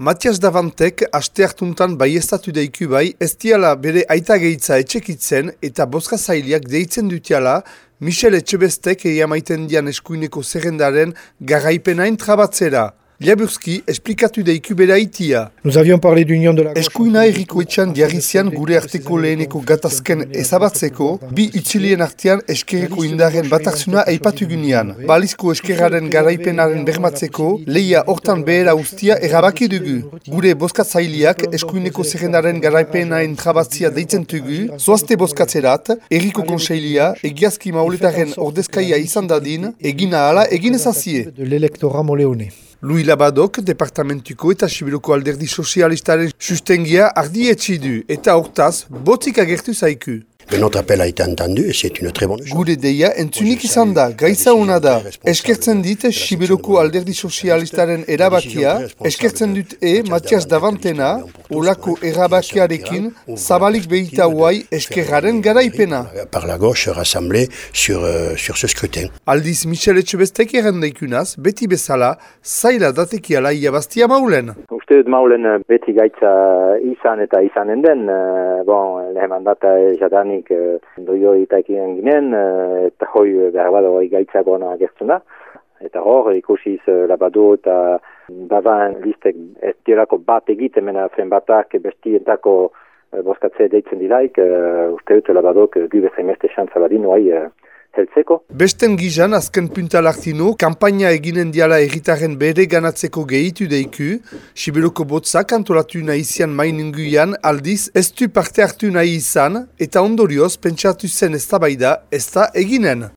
Matias Davantek aste hartuntan bai estatu daiku bai, ez diala bere aita gehitza etxekitzen eta boska zailiak deitzen dutiala Michel Etxebestek eia maiten dian eskuineko zerrendaren garaipenain trabatzera. Liaburski, esplikatu daiku bera itia. Nous avions parlé d'union de la Eskuina erriko etxan diarrizian gure arteko leheneko gatazken ezabatzeko, bi itzilien artean eskerreko indaren batarzuna eipatu gunean. Balizko eskerraren garaipenaren bermatzeko, leia hortan behera ustia erabaki dugu. Gure boskatzaileak eskuineko zerrendaren garaipenaen trabatzia deitzen dugu, zoazte boskatzerat, erriko konseilia, egiazki mauletaren ordezkaia izan dadin, egina ala egin ezazie. de l'électorat moléonais. Louis Labadok, departamentuko eta Sibiroko alderdi sozialistaren sustengia ardietsi du eta hortaz botzik agertu zaiku. Notre appel a été entendu et c'est une très bonne chose. Gure deia entzunik izan da, gaitza hona da. Eskertzen dit Sibiroko alderdi sozialistaren erabakia, eskertzen dut e Matias Davantena, olako erabakiarekin zabalik behita huai eskerraren garaipena. Par la gauche rassemblée sur, euh, sur ce scrutin. Aldiz Michel Etxebestek errandaikunaz, beti bezala, zaila datekiala iabaztia maulen. Uste dut maulen eh, beti gaitza izan eta izanen den, eh, bon, lehen mandata jadanik eh, doio itakien ginen, eh, eta hoi behar bada hoi gaitza gona agertzen da. Eta hor, ikusiz eh, labadu eta badan listek ez dirako bat egiten mena zen batak bestientako boskatze deitzen dilaik, eh, uste dut labadok eh, gu bezaimeste xantza badin eh, heltzeko. Besten gizan azken puntalartino, kampaina eginen diala erritaren bere ganatzeko gehitu deiku, Sibiroko botzak antolatu nahi zian mainunguian aldiz ez du parte hartu nahi izan, eta ondorioz pentsatu zen ez ez da eginen.